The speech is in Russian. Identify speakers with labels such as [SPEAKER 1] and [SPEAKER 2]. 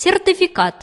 [SPEAKER 1] сертификат.